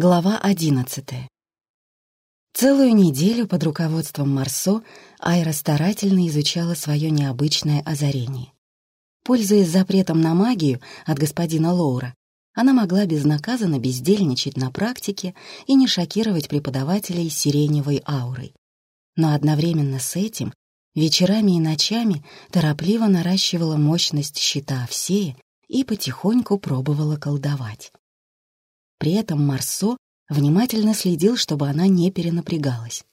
Глава одиннадцатая. Целую неделю под руководством Марсо Айра старательно изучала свое необычное озарение. Пользуясь запретом на магию от господина Лоура, она могла безнаказанно бездельничать на практике и не шокировать преподавателей сиреневой аурой. Но одновременно с этим вечерами и ночами торопливо наращивала мощность щита Овсея и потихоньку пробовала колдовать. При этом Марсо внимательно следил, чтобы она не перенапрягалась.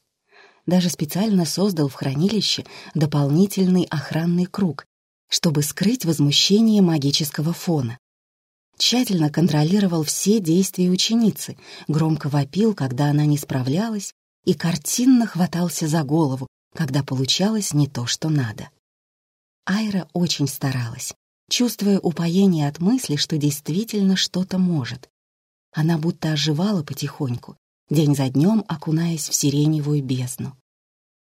Даже специально создал в хранилище дополнительный охранный круг, чтобы скрыть возмущение магического фона. Тщательно контролировал все действия ученицы, громко вопил, когда она не справлялась, и картинно хватался за голову, когда получалось не то, что надо. Айра очень старалась, чувствуя упоение от мысли, что действительно что-то может. Она будто оживала потихоньку, день за днем окунаясь в сиреневую бездну.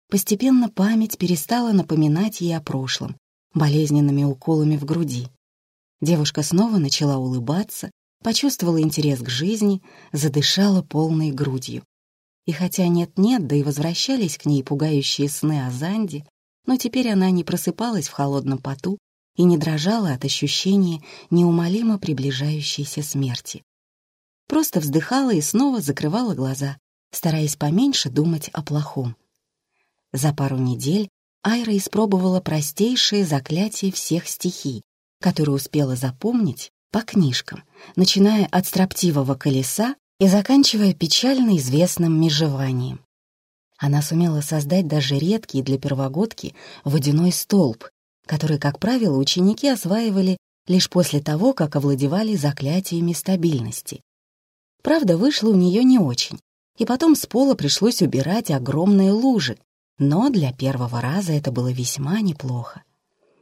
Постепенно память перестала напоминать ей о прошлом, болезненными уколами в груди. Девушка снова начала улыбаться, почувствовала интерес к жизни, задышала полной грудью. И хотя нет-нет, да и возвращались к ней пугающие сны о Занде, но теперь она не просыпалась в холодном поту и не дрожала от ощущения неумолимо приближающейся смерти. Просто вздыхала и снова закрывала глаза, стараясь поменьше думать о плохом. За пару недель Айра испробовала простейшие заклятия всех стихий, которые успела запомнить по книжкам, начиная от строптивого колеса и заканчивая печально известным межеванием. Она сумела создать даже редкий для первогодки водяной столб, который, как правило, ученики осваивали лишь после того, как овладевали заклятиями стабильности. Правда, вышло у нее не очень, и потом с пола пришлось убирать огромные лужи, но для первого раза это было весьма неплохо.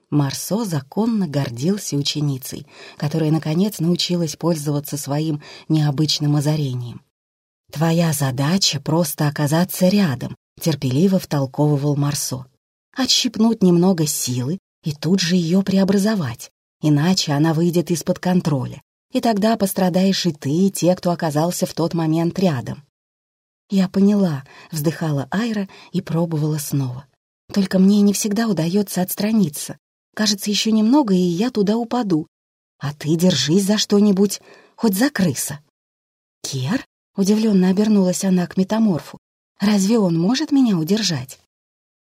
Марсо законно гордился ученицей, которая, наконец, научилась пользоваться своим необычным озарением. «Твоя задача — просто оказаться рядом», — терпеливо втолковывал Марсо. «Отщипнуть немного силы и тут же ее преобразовать, иначе она выйдет из-под контроля и тогда пострадаешь и ты, и те, кто оказался в тот момент рядом. Я поняла, вздыхала Айра и пробовала снова. Только мне не всегда удается отстраниться. Кажется, еще немного, и я туда упаду. А ты держись за что-нибудь, хоть за крыса. Кер? Удивленно обернулась она к метаморфу. Разве он может меня удержать?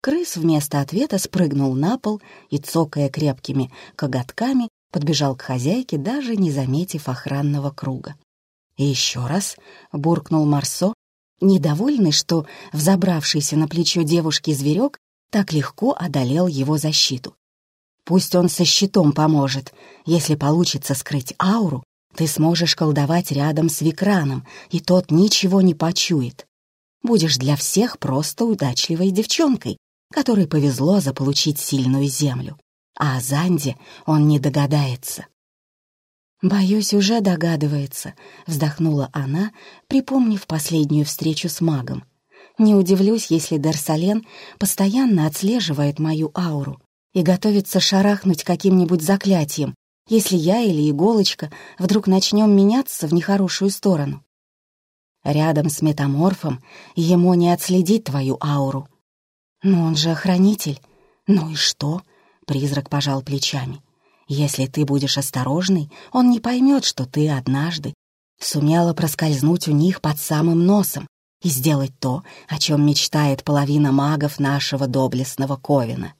Крыс вместо ответа спрыгнул на пол и, цокая крепкими коготками, подбежал к хозяйке, даже не заметив охранного круга. И еще раз буркнул Марсо, недовольный, что взобравшийся на плечо девушки зверек так легко одолел его защиту. Пусть он со щитом поможет. Если получится скрыть ауру, ты сможешь колдовать рядом с Викраном, и тот ничего не почует. Будешь для всех просто удачливой девчонкой, которой повезло заполучить сильную землю а о Занде он не догадается. «Боюсь, уже догадывается», — вздохнула она, припомнив последнюю встречу с магом. «Не удивлюсь, если Дарсален постоянно отслеживает мою ауру и готовится шарахнуть каким-нибудь заклятием, если я или иголочка вдруг начнем меняться в нехорошую сторону. Рядом с метаморфом ему не отследить твою ауру. Но он же охранитель. Ну и что?» Призрак пожал плечами. «Если ты будешь осторожный, он не поймет, что ты однажды сумела проскользнуть у них под самым носом и сделать то, о чем мечтает половина магов нашего доблестного Ковина».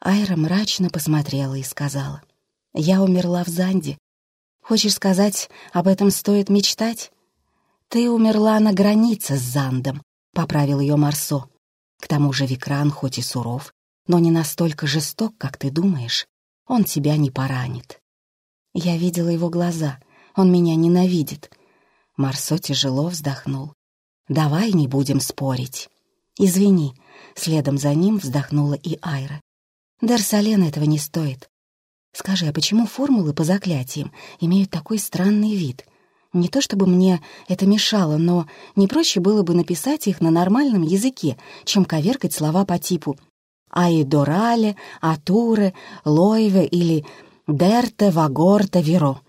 Айра мрачно посмотрела и сказала, «Я умерла в Занде. Хочешь сказать, об этом стоит мечтать?» «Ты умерла на границе с Зандом», — поправил ее Марсо. К тому же Викран хоть и суров, но не настолько жесток, как ты думаешь. Он тебя не поранит. Я видела его глаза. Он меня ненавидит. Марсо тяжело вздохнул. «Давай не будем спорить». «Извини», — следом за ним вздохнула и Айра. «Дарсален этого не стоит. Скажи, а почему формулы по заклятиям имеют такой странный вид? Не то чтобы мне это мешало, но не проще было бы написать их на нормальном языке, чем коверкать слова по типу Аидорале, Атуре, Лойве или Дерте, Вагорте, Веро.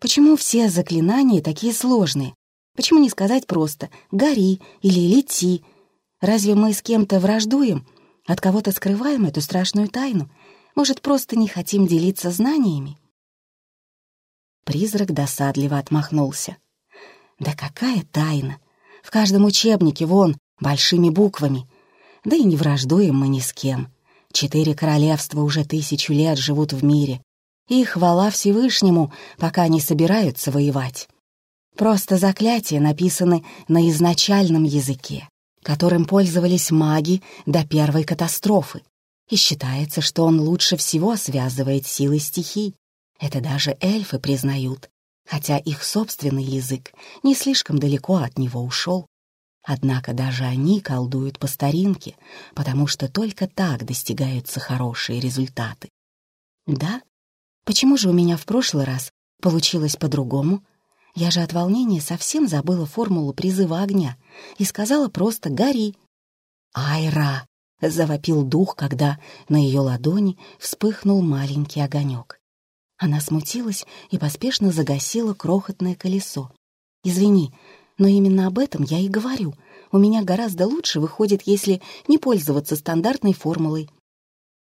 Почему все заклинания такие сложные? Почему не сказать просто «гори» или «лети»? Разве мы с кем-то враждуем? От кого-то скрываем эту страшную тайну? Может, просто не хотим делиться знаниями? Призрак досадливо отмахнулся. Да какая тайна! В каждом учебнике, вон, большими буквами. Да и не враждуем мы ни с кем. Четыре королевства уже тысячу лет живут в мире. И хвала Всевышнему, пока не собираются воевать. Просто заклятия написаны на изначальном языке, которым пользовались маги до первой катастрофы. И считается, что он лучше всего связывает силы стихий. Это даже эльфы признают, хотя их собственный язык не слишком далеко от него ушел. Однако даже они колдуют по старинке, потому что только так достигаются хорошие результаты. Да? Почему же у меня в прошлый раз получилось по-другому? Я же от волнения совсем забыла формулу призыва огня и сказала просто «гори». «Айра!» — завопил дух, когда на ее ладони вспыхнул маленький огонек. Она смутилась и поспешно загасила крохотное колесо. «Извини, но именно об этом я и говорю. У меня гораздо лучше выходит, если не пользоваться стандартной формулой.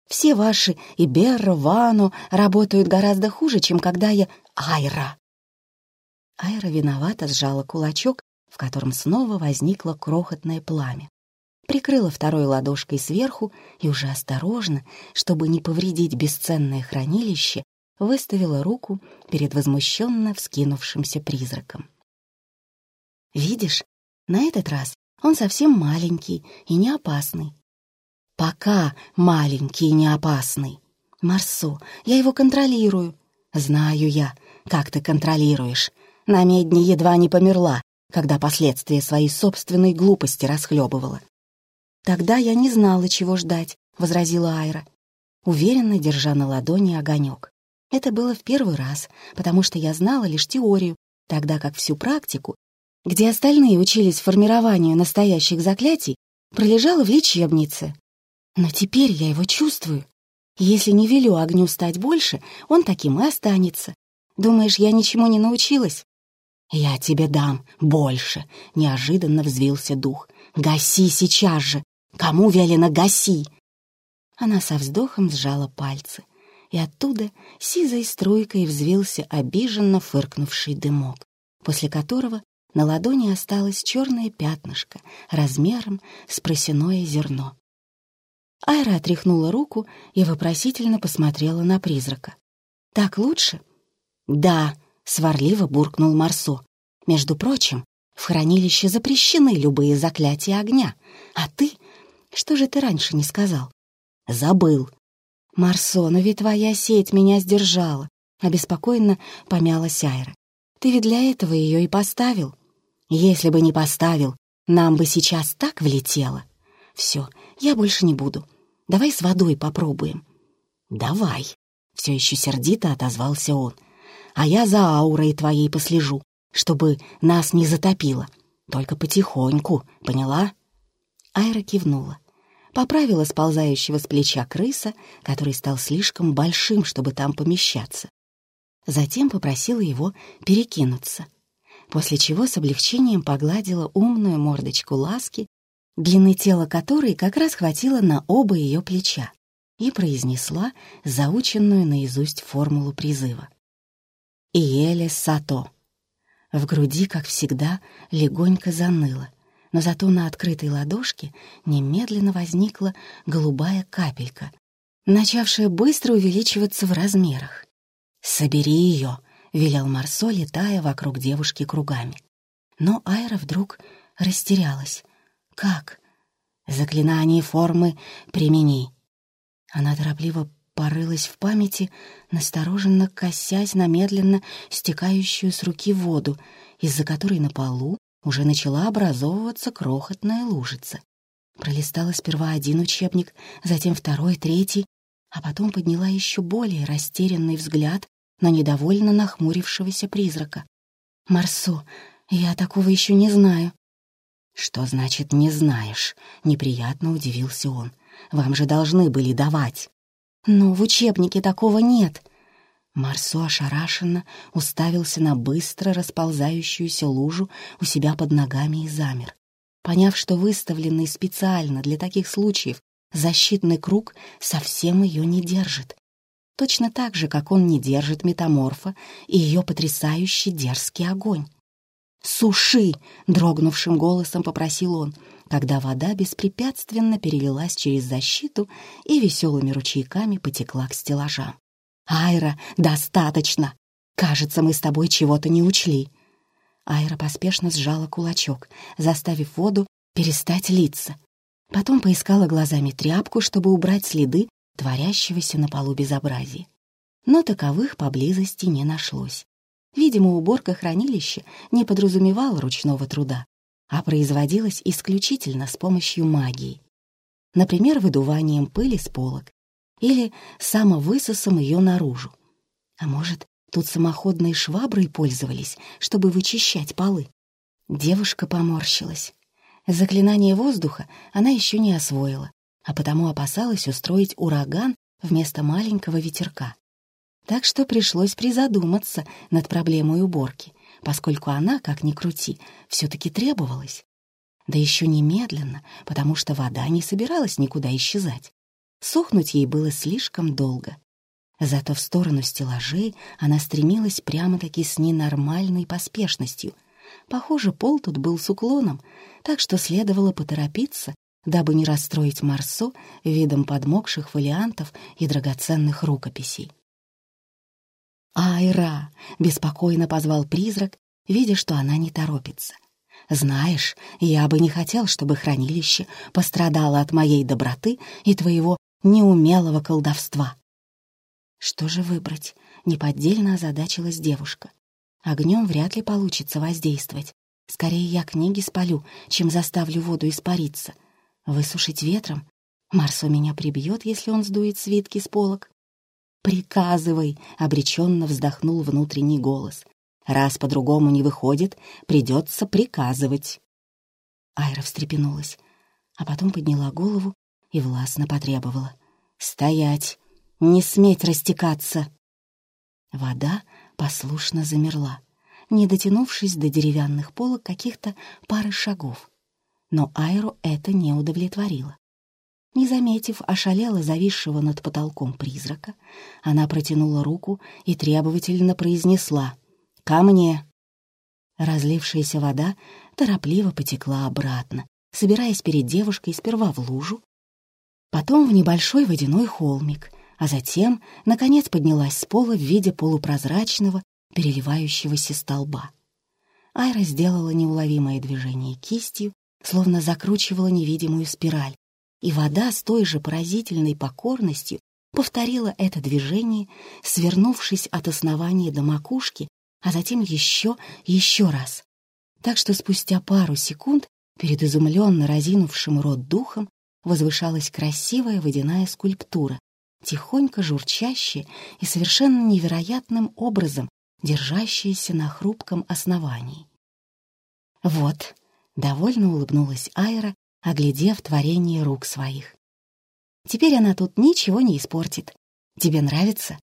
Все ваши и Берра, Вано работают гораздо хуже, чем когда я Айра». Айра виновато сжала кулачок, в котором снова возникло крохотное пламя. Прикрыла второй ладошкой сверху и уже осторожно, чтобы не повредить бесценное хранилище, выставила руку перед возмущенно вскинувшимся призраком. «Видишь, на этот раз он совсем маленький и не опасный. Пока маленький и не опасный. Марсо, я его контролирую. Знаю я, как ты контролируешь. На медне едва не померла, когда последствия своей собственной глупости расхлебывала. «Тогда я не знала, чего ждать», — возразила Айра, уверенно держа на ладони огонек. Это было в первый раз, потому что я знала лишь теорию, тогда как всю практику, где остальные учились формированию настоящих заклятий, пролежала в лечебнице. Но теперь я его чувствую. Если не велю огню стать больше, он таким и останется. Думаешь, я ничему не научилась? «Я тебе дам больше», — неожиданно взвился дух. «Гаси сейчас же! Кому велено гаси?» Она со вздохом сжала пальцы и оттуда сизой струйкой взвился обиженно фыркнувший дымок, после которого на ладони осталось черное пятнышко размером с просяное зерно. Айра отряхнула руку и вопросительно посмотрела на призрака. «Так лучше?» «Да», — сварливо буркнул Марсо. «Между прочим, в хранилище запрещены любые заклятия огня. А ты? Что же ты раньше не сказал?» «Забыл», «Марсо, но ведь твоя сеть меня сдержала», — обеспокоенно помялась Айра. «Ты ведь для этого ее и поставил». «Если бы не поставил, нам бы сейчас так влетело». «Все, я больше не буду. Давай с водой попробуем». «Давай», — все еще сердито отозвался он. «А я за аурой твоей послежу, чтобы нас не затопило. Только потихоньку, поняла?» Айра кивнула поправила сползающего с плеча крыса, который стал слишком большим, чтобы там помещаться. Затем попросила его перекинуться, после чего с облегчением погладила умную мордочку ласки, длины тела которой как раз хватило на оба ее плеча, и произнесла заученную наизусть формулу призыва. «Иеле Сато». В груди, как всегда, легонько заныло — но зато на открытой ладошке немедленно возникла голубая капелька, начавшая быстро увеличиваться в размерах. «Собери ее», — велел Марсо, летая вокруг девушки кругами. Но Айра вдруг растерялась. «Как?» «Заклинание формы примени». Она торопливо порылась в памяти, настороженно косясь на медленно стекающую с руки воду, из-за которой на полу уже начала образовываться крохотная лужица. Пролистала сперва один учебник, затем второй, третий, а потом подняла еще более растерянный взгляд на недовольно нахмурившегося призрака. «Марсо, я такого еще не знаю». «Что значит «не знаешь»?» — неприятно удивился он. «Вам же должны были давать». «Но в учебнике такого нет». Марсо ошарашенно уставился на быстро расползающуюся лужу у себя под ногами и замер. Поняв, что выставленный специально для таких случаев защитный круг совсем ее не держит. Точно так же, как он не держит метаморфа и ее потрясающий дерзкий огонь. «Суши!» — дрогнувшим голосом попросил он, когда вода беспрепятственно перелилась через защиту и веселыми ручейками потекла к стеллажам. «Айра, достаточно! Кажется, мы с тобой чего-то не учли!» Айра поспешно сжала кулачок, заставив воду перестать литься. Потом поискала глазами тряпку, чтобы убрать следы творящегося на полу безобразия. Но таковых поблизости не нашлось. Видимо, уборка хранилища не подразумевала ручного труда, а производилась исключительно с помощью магии. Например, выдуванием пыли с полок или самовысосом ее наружу. А может, тут самоходной шваброй пользовались, чтобы вычищать полы? Девушка поморщилась. Заклинание воздуха она еще не освоила, а потому опасалась устроить ураган вместо маленького ветерка. Так что пришлось призадуматься над проблемой уборки, поскольку она, как ни крути, все-таки требовалась. Да еще немедленно, потому что вода не собиралась никуда исчезать. Сохнуть ей было слишком долго. Зато в сторону стеллажей она стремилась прямо-таки с ненормальной поспешностью. Похоже, пол тут был с уклоном, так что следовало поторопиться, дабы не расстроить Марсо видом подмокших фолиантов и драгоценных рукописей. «Айра!» — беспокойно позвал призрак, видя, что она не торопится. «Знаешь, я бы не хотел, чтобы хранилище пострадало от моей доброты и твоего неумелого колдовства». Что же выбрать? Неподдельно озадачилась девушка. Огнем вряд ли получится воздействовать. Скорее я книги спалю, чем заставлю воду испариться. Высушить ветром? Марс у меня прибьет, если он сдует свитки с полок. «Приказывай!» — обреченно вздохнул внутренний голос. «Раз по-другому не выходит, придется приказывать». Айра встрепенулась, а потом подняла голову и властно потребовала. «Стоять! Не сметь растекаться!» Вода послушно замерла, не дотянувшись до деревянных полок каких-то пары шагов. Но Айру это не удовлетворило. Не заметив ошалело зависшего над потолком призрака, она протянула руку и требовательно произнесла «Ко мне!». Разлившаяся вода торопливо потекла обратно, собираясь перед девушкой сперва в лужу, потом в небольшой водяной холмик, а затем, наконец, поднялась с пола в виде полупрозрачного, переливающегося столба. Айра сделала неуловимое движение кистью, словно закручивала невидимую спираль, и вода с той же поразительной покорностью повторила это движение, свернувшись от основания до макушки, а затем еще еще раз. Так что спустя пару секунд перед изумленно разинувшим рот духом возвышалась красивая водяная скульптура, тихонько журчащая и совершенно невероятным образом держащаяся на хрупком основании. «Вот», — довольно улыбнулась Айра, оглядев творение рук своих. «Теперь она тут ничего не испортит. Тебе нравится?»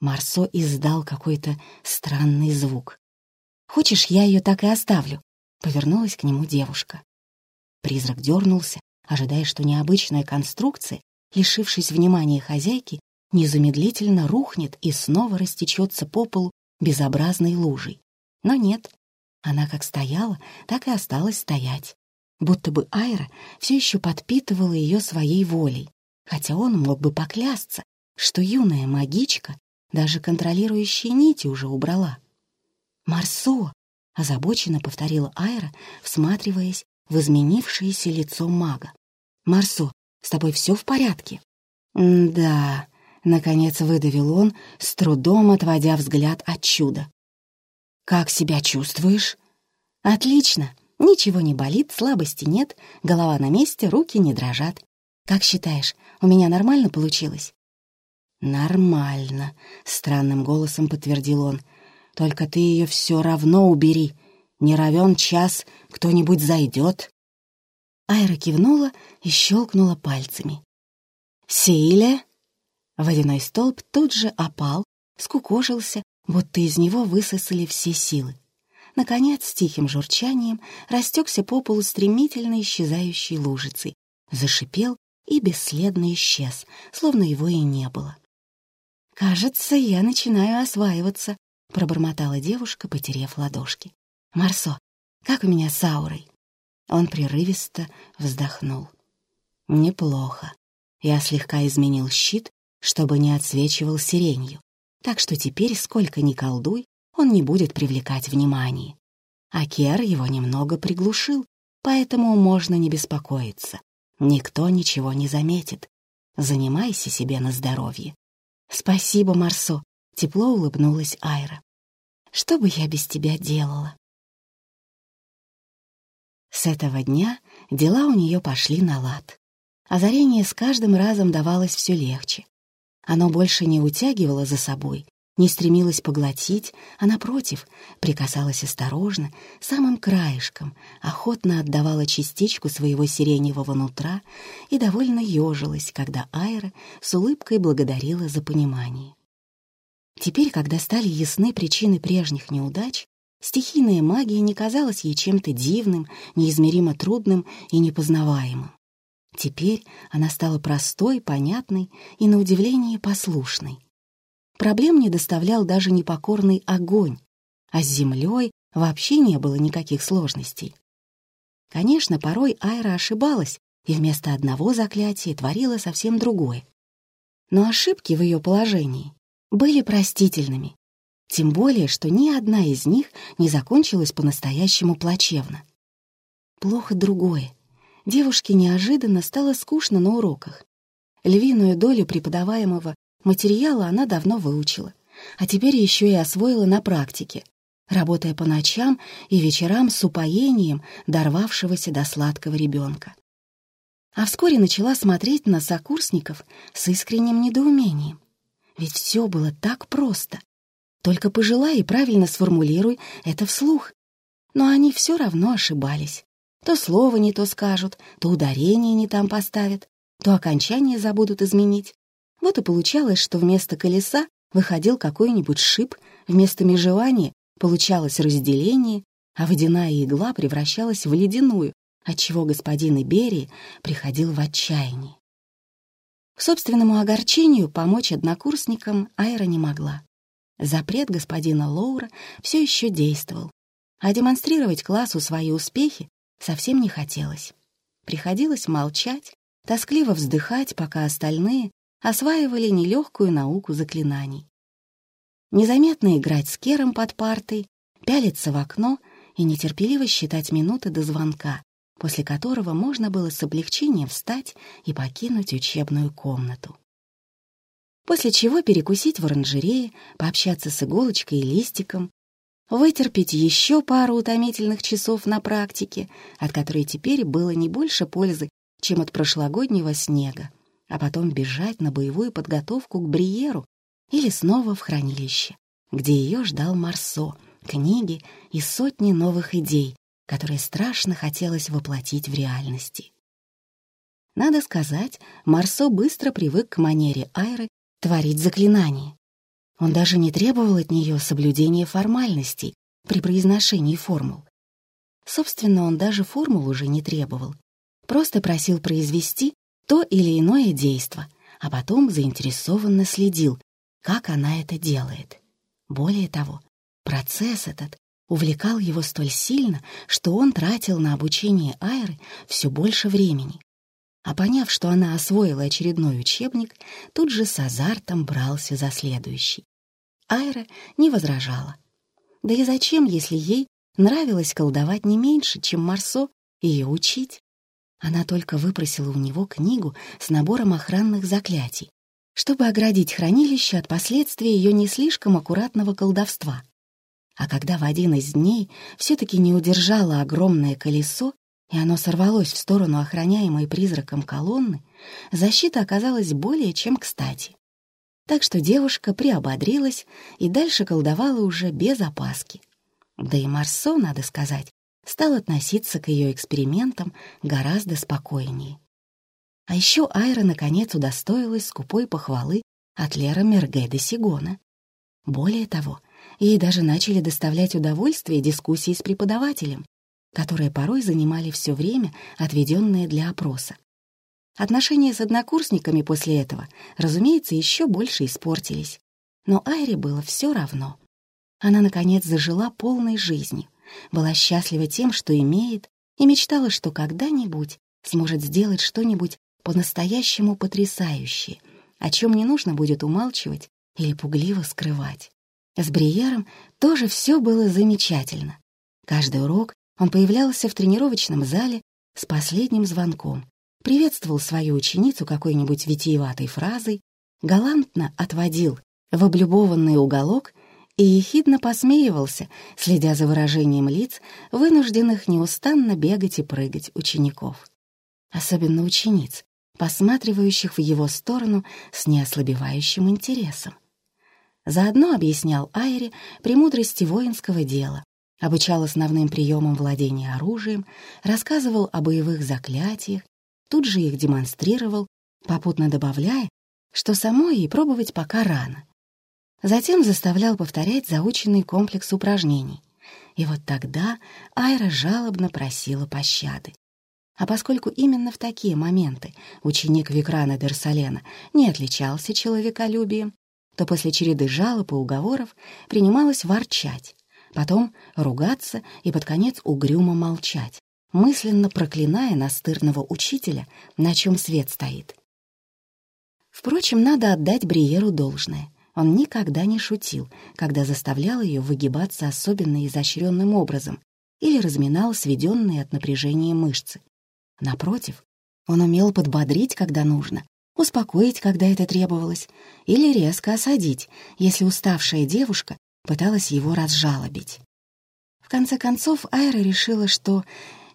Марсо издал какой-то странный звук. «Хочешь, я ее так и оставлю?» — повернулась к нему девушка. Призрак дернулся, ожидая, что необычная конструкция, лишившись внимания хозяйки, незамедлительно рухнет и снова растечется по полу безобразной лужей. Но нет, она как стояла, так и осталась стоять, будто бы Айра все еще подпитывала ее своей волей, хотя он мог бы поклясться, что юная магичка даже контролирующие нити уже убрала. «Марсо!» — озабоченно повторила Айра, всматриваясь в изменившееся лицо мага. «Марсо, с тобой все в порядке?» «Да», — наконец выдавил он, с трудом отводя взгляд от чуда. «Как себя чувствуешь?» «Отлично. Ничего не болит, слабости нет, голова на месте, руки не дрожат. Как считаешь, у меня нормально получилось?» «Нормально», — странным голосом подтвердил он. «Только ты ее все равно убери. Не равен час, кто-нибудь зайдет». Айра кивнула и щелкнула пальцами. «Силе?» Водяной столб тут же опал, скукожился, будто из него высосали все силы. Наконец, с тихим журчанием растекся по полу стремительно исчезающей лужицей, зашипел и бесследно исчез, словно его и не было. «Кажется, я начинаю осваиваться», — пробормотала девушка, потеряв ладошки. «Марсо, как у меня с аурой?» Он прерывисто вздохнул. «Неплохо. Я слегка изменил щит, чтобы не отсвечивал сиренью, так что теперь, сколько ни колдуй, он не будет привлекать внимание. А Кер его немного приглушил, поэтому можно не беспокоиться. Никто ничего не заметит. Занимайся себе на здоровье. Спасибо, Марсо, тепло улыбнулась Айра. Что бы я без тебя делала? С этого дня дела у нее пошли на лад. Озарение с каждым разом давалось все легче. Оно больше не утягивало за собой, не стремилась поглотить, а, напротив, прикасалась осторожно, самым краешком, охотно отдавала частичку своего сиреневого нутра и довольно ежилась, когда Айра с улыбкой благодарила за понимание. Теперь, когда стали ясны причины прежних неудач, стихийная магия не казалась ей чем-то дивным, неизмеримо трудным и непознаваемым. Теперь она стала простой, понятной и, на удивление, послушной. Проблем не доставлял даже непокорный огонь, а с землей вообще не было никаких сложностей. Конечно, порой Айра ошибалась и вместо одного заклятия творила совсем другое. Но ошибки в ее положении были простительными, тем более, что ни одна из них не закончилась по-настоящему плачевно. Плохо другое. Девушке неожиданно стало скучно на уроках. Львиную долю преподаваемого Материала она давно выучила, а теперь еще и освоила на практике, работая по ночам и вечерам с упоением дорвавшегося до сладкого ребенка. А вскоре начала смотреть на сокурсников с искренним недоумением. Ведь все было так просто. Только пожелай и правильно сформулируй это вслух. Но они все равно ошибались. То слово не то скажут, то ударение не там поставят, то окончание забудут изменить, вот и получалось, что вместо колеса выходил какой-нибудь шип, вместо межевания получалось разделение, а водяная игла превращалась в ледяную, отчего господин Иберии приходил в отчаяние. К собственному огорчению помочь однокурсникам Айра не могла. Запрет господина Лоура все еще действовал, а демонстрировать классу свои успехи совсем не хотелось. Приходилось молчать, тоскливо вздыхать, пока остальные осваивали нелегкую науку заклинаний. Незаметно играть с Кером под партой, пялиться в окно и нетерпеливо считать минуты до звонка, после которого можно было с облегчением встать и покинуть учебную комнату. После чего перекусить в оранжерее, пообщаться с иголочкой и листиком, вытерпеть еще пару утомительных часов на практике, от которой теперь было не больше пользы, чем от прошлогоднего снега а потом бежать на боевую подготовку к Бриеру или снова в хранилище, где ее ждал Марсо, книги и сотни новых идей, которые страшно хотелось воплотить в реальности. Надо сказать, Марсо быстро привык к манере Айры творить заклинания. Он даже не требовал от нее соблюдения формальностей при произношении формул. Собственно, он даже формул уже не требовал, просто просил произвести то или иное действо, а потом заинтересованно следил, как она это делает. Более того, процесс этот увлекал его столь сильно, что он тратил на обучение Айры все больше времени. А поняв, что она освоила очередной учебник, тут же с азартом брался за следующий. Айра не возражала. Да и зачем, если ей нравилось колдовать не меньше, чем Марсо ее учить? Она только выпросила у него книгу с набором охранных заклятий, чтобы оградить хранилище от последствий ее не слишком аккуратного колдовства. А когда в один из дней все-таки не удержало огромное колесо, и оно сорвалось в сторону охраняемой призраком колонны, защита оказалась более чем кстати. Так что девушка приободрилась и дальше колдовала уже без опаски. Да и Марсо, надо сказать, стал относиться к ее экспериментам гораздо спокойнее. А еще Айра наконец удостоилась скупой похвалы от Лера Мерге де Сигона. Более того, ей даже начали доставлять удовольствие дискуссии с преподавателем, которые порой занимали все время, отведенное для опроса. Отношения с однокурсниками после этого, разумеется, еще больше испортились. Но Айре было все равно. Она, наконец, зажила полной жизнью, была счастлива тем, что имеет, и мечтала, что когда-нибудь сможет сделать что-нибудь по-настоящему потрясающее, о чем не нужно будет умалчивать или пугливо скрывать. С Бриером тоже все было замечательно. Каждый урок он появлялся в тренировочном зале с последним звонком, приветствовал свою ученицу какой-нибудь витиеватой фразой, галантно отводил в облюбованный уголок и ехидно посмеивался, следя за выражением лиц, вынужденных неустанно бегать и прыгать учеников. Особенно учениц, посматривающих в его сторону с неослабевающим интересом. Заодно объяснял Айре премудрости воинского дела, обучал основным приемам владения оружием, рассказывал о боевых заклятиях, тут же их демонстрировал, попутно добавляя, что самой ей пробовать пока рано. Затем заставлял повторять заученный комплекс упражнений. И вот тогда Айра жалобно просила пощады. А поскольку именно в такие моменты ученик Викрана Дерсалена не отличался человеколюбием, то после череды жалоб и уговоров принималось ворчать, потом ругаться и под конец угрюмо молчать, мысленно проклиная настырного учителя, на чем свет стоит. Впрочем, надо отдать Бриеру должное. Он никогда не шутил, когда заставлял ее выгибаться особенно изощренным образом или разминал сведенные от напряжения мышцы. Напротив, он умел подбодрить, когда нужно, успокоить, когда это требовалось, или резко осадить, если уставшая девушка пыталась его разжалобить. В конце концов, Айра решила, что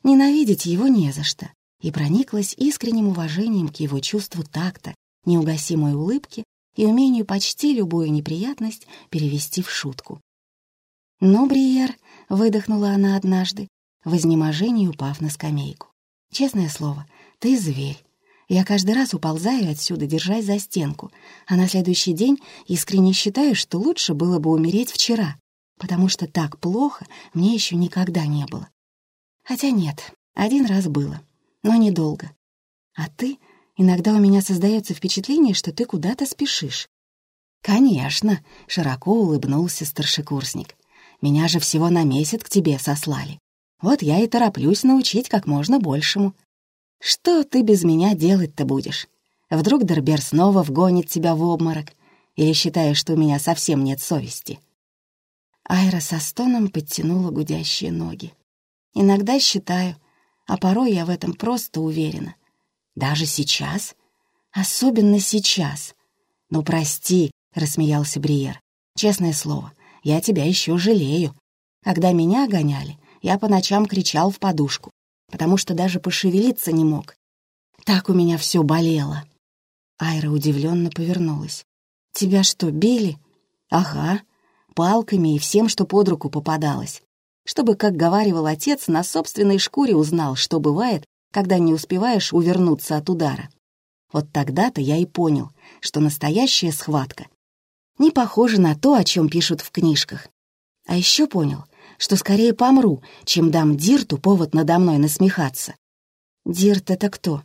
ненавидеть его не за что, и прониклась искренним уважением к его чувству такта, неугасимой улыбки и умению почти любую неприятность перевести в шутку. «Ну, Бриер», — выдохнула она однажды, в изнеможении упав на скамейку. «Честное слово, ты зверь. Я каждый раз уползаю отсюда, держась за стенку, а на следующий день искренне считаю, что лучше было бы умереть вчера, потому что так плохо мне еще никогда не было. Хотя нет, один раз было, но недолго. А ты, иногда у меня создается впечатление, что ты куда-то спешишь. «Конечно», — широко улыбнулся старшекурсник. «Меня же всего на месяц к тебе сослали. Вот я и тороплюсь научить как можно большему. Что ты без меня делать-то будешь? Вдруг Дербер снова вгонит тебя в обморок? Или считаешь, что у меня совсем нет совести?» Айра со стоном подтянула гудящие ноги. «Иногда считаю, а порой я в этом просто уверена. Даже сейчас? Особенно сейчас. Ну, прости, — рассмеялся Бриер. «Честное слово, я тебя еще жалею. Когда меня гоняли, я по ночам кричал в подушку потому что даже пошевелиться не мог. Так у меня все болело. Айра удивленно повернулась. «Тебя что, били?» «Ага, палками и всем, что под руку попадалось. Чтобы, как говаривал отец, на собственной шкуре узнал, что бывает, когда не успеваешь увернуться от удара. Вот тогда-то я и понял, что настоящая схватка не похожа на то, о чем пишут в книжках. А еще понял — что скорее помру, чем дам Дирту повод надо мной насмехаться. «Дирт — это кто?»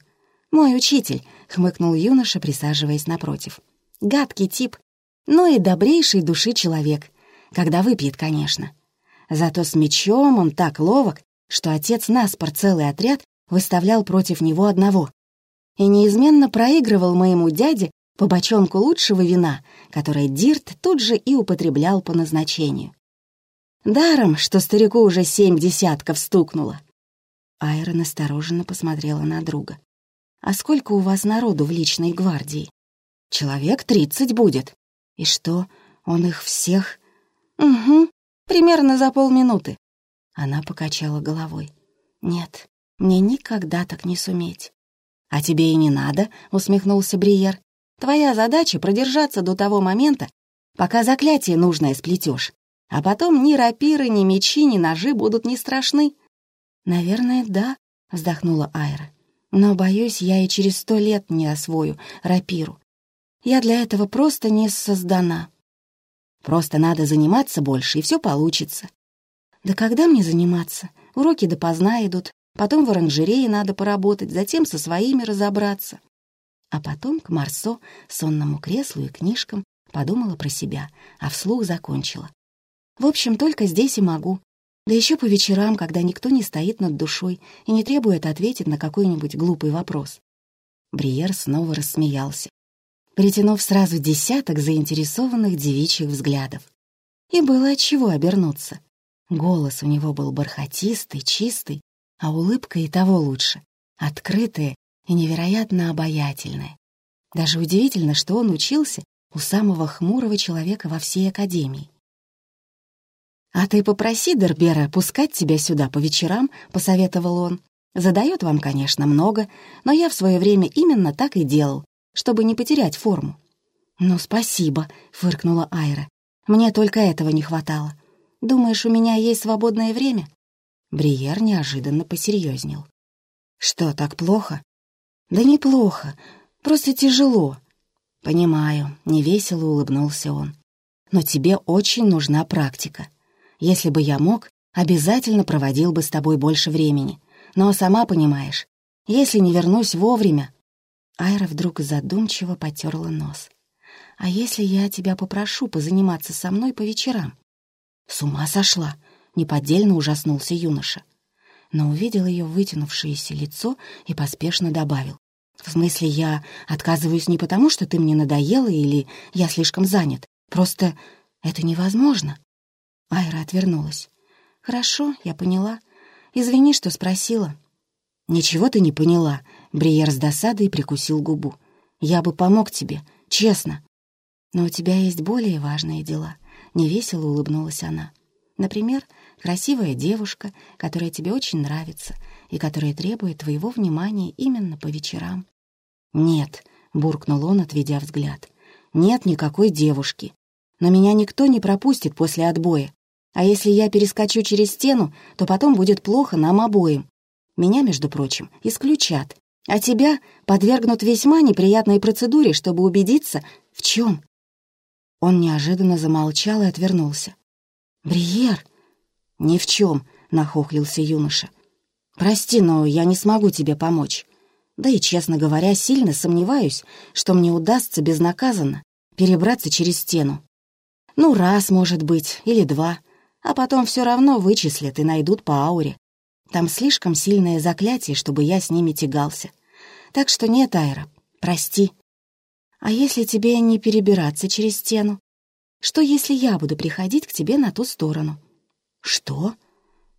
«Мой учитель», — хмыкнул юноша, присаживаясь напротив. «Гадкий тип, но и добрейший души человек, когда выпьет, конечно. Зато с мечом он так ловок, что отец наспор целый отряд выставлял против него одного и неизменно проигрывал моему дяде по бочонку лучшего вина, которое Дирт тут же и употреблял по назначению. Даром, что старику уже семь десятков стукнуло. Айра настороженно посмотрела на друга. «А сколько у вас народу в личной гвардии?» «Человек тридцать будет». «И что, он их всех?» «Угу, примерно за полминуты». Она покачала головой. «Нет, мне никогда так не суметь». «А тебе и не надо», — усмехнулся Бриер. «Твоя задача — продержаться до того момента, пока заклятие нужное сплетешь. А потом ни рапиры, ни мечи, ни ножи будут не страшны. «Наверное, да», — вздохнула Айра. «Но, боюсь, я и через сто лет не освою рапиру. Я для этого просто не создана». Просто надо заниматься больше, и все получится». «Да когда мне заниматься? Уроки допоздна идут, потом в оранжерее надо поработать, затем со своими разобраться». А потом к Марсо, сонному креслу и книжкам подумала про себя, а вслух закончила. «В общем, только здесь и могу. Да еще по вечерам, когда никто не стоит над душой и не требует ответить на какой-нибудь глупый вопрос». Бриер снова рассмеялся, притянув сразу десяток заинтересованных девичьих взглядов. И было от чего обернуться. Голос у него был бархатистый, чистый, а улыбка и того лучше, открытая и невероятно обаятельная. Даже удивительно, что он учился у самого хмурого человека во всей академии. «А ты попроси Дербера пускать тебя сюда по вечерам», — посоветовал он. «Задает вам, конечно, много, но я в свое время именно так и делал, чтобы не потерять форму». «Ну, спасибо», — фыркнула Айра. «Мне только этого не хватало. Думаешь, у меня есть свободное время?» Бриер неожиданно посерьезнел. «Что, так плохо?» «Да неплохо, просто тяжело». «Понимаю», — невесело улыбнулся он. «Но тебе очень нужна практика. Если бы я мог, обязательно проводил бы с тобой больше времени. Но сама понимаешь, если не вернусь вовремя...» Айра вдруг задумчиво потерла нос. «А если я тебя попрошу позаниматься со мной по вечерам?» «С ума сошла!» — неподдельно ужаснулся юноша. Но увидел ее вытянувшееся лицо и поспешно добавил. «В смысле, я отказываюсь не потому, что ты мне надоела или я слишком занят. Просто это невозможно. Айра отвернулась. «Хорошо, я поняла. Извини, что спросила». «Ничего ты не поняла», — Бриер с досадой прикусил губу. «Я бы помог тебе, честно». «Но у тебя есть более важные дела», — невесело улыбнулась она. «Например, красивая девушка, которая тебе очень нравится и которая требует твоего внимания именно по вечерам». «Нет», — буркнул он, отведя взгляд. «Нет никакой девушки. Но меня никто не пропустит после отбоя. А если я перескочу через стену, то потом будет плохо нам обоим. Меня, между прочим, исключат. А тебя подвергнут весьма неприятной процедуре, чтобы убедиться, в чем. Он неожиданно замолчал и отвернулся. «Бриер!» «Ни в чем», — нахохлился юноша. «Прости, но я не смогу тебе помочь. Да и, честно говоря, сильно сомневаюсь, что мне удастся безнаказанно перебраться через стену. Ну, раз, может быть, или два — а потом все равно вычислят и найдут по ауре. Там слишком сильное заклятие, чтобы я с ними тягался. Так что нет, Айра, прости. А если тебе не перебираться через стену? Что, если я буду приходить к тебе на ту сторону? Что?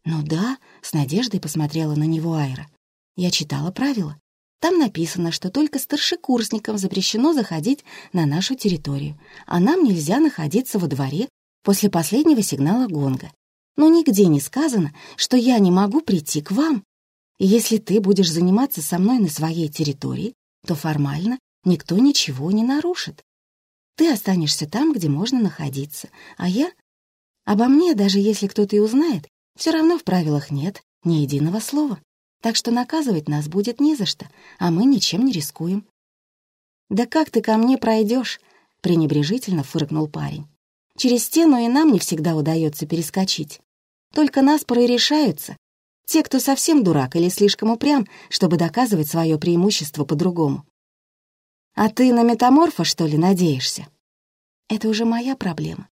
Ну да, с надеждой посмотрела на него Айра. Я читала правила. Там написано, что только старшекурсникам запрещено заходить на нашу территорию, а нам нельзя находиться во дворе после последнего сигнала гонга. Но нигде не сказано, что я не могу прийти к вам. Если ты будешь заниматься со мной на своей территории, то формально никто ничего не нарушит. Ты останешься там, где можно находиться, а я... Обо мне, даже если кто-то и узнает, все равно в правилах нет ни единого слова. Так что наказывать нас будет не за что, а мы ничем не рискуем. «Да как ты ко мне пройдешь? пренебрежительно фыркнул парень. Через стену и нам не всегда удается перескочить. Только нас порой решаются. Те, кто совсем дурак или слишком упрям, чтобы доказывать свое преимущество по-другому. А ты на метаморфа, что ли, надеешься? Это уже моя проблема.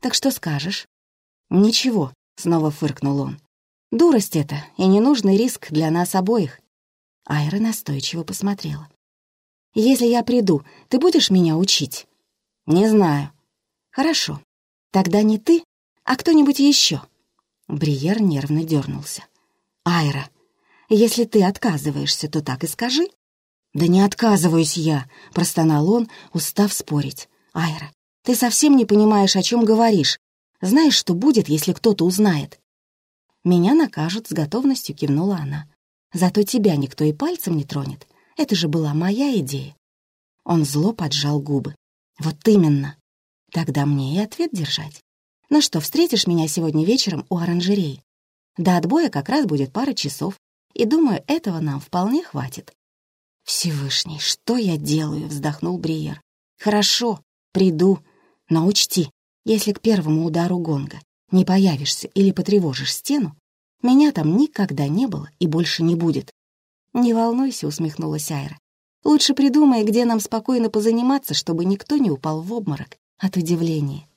Так что скажешь? Ничего, снова фыркнул он. Дурость это и ненужный риск для нас обоих. Айра настойчиво посмотрела. «Если я приду, ты будешь меня учить?» «Не знаю. «Хорошо. Тогда не ты, а кто-нибудь еще». Бриер нервно дернулся. «Айра, если ты отказываешься, то так и скажи». «Да не отказываюсь я», — простонал он, устав спорить. «Айра, ты совсем не понимаешь, о чем говоришь. Знаешь, что будет, если кто-то узнает?» «Меня накажут», — с готовностью кивнула она. «Зато тебя никто и пальцем не тронет. Это же была моя идея». Он зло поджал губы. «Вот именно. Тогда мне и ответ держать. Ну что, встретишь меня сегодня вечером у оранжереи? До отбоя как раз будет пара часов, и, думаю, этого нам вполне хватит. «Всевышний, что я делаю?» — вздохнул Бриер. «Хорошо, приду, но учти, Если к первому удару гонга не появишься или потревожишь стену, меня там никогда не было и больше не будет. «Не волнуйся», — усмехнулась Айра. «Лучше придумай, где нам спокойно позаниматься, чтобы никто не упал в обморок от удивления».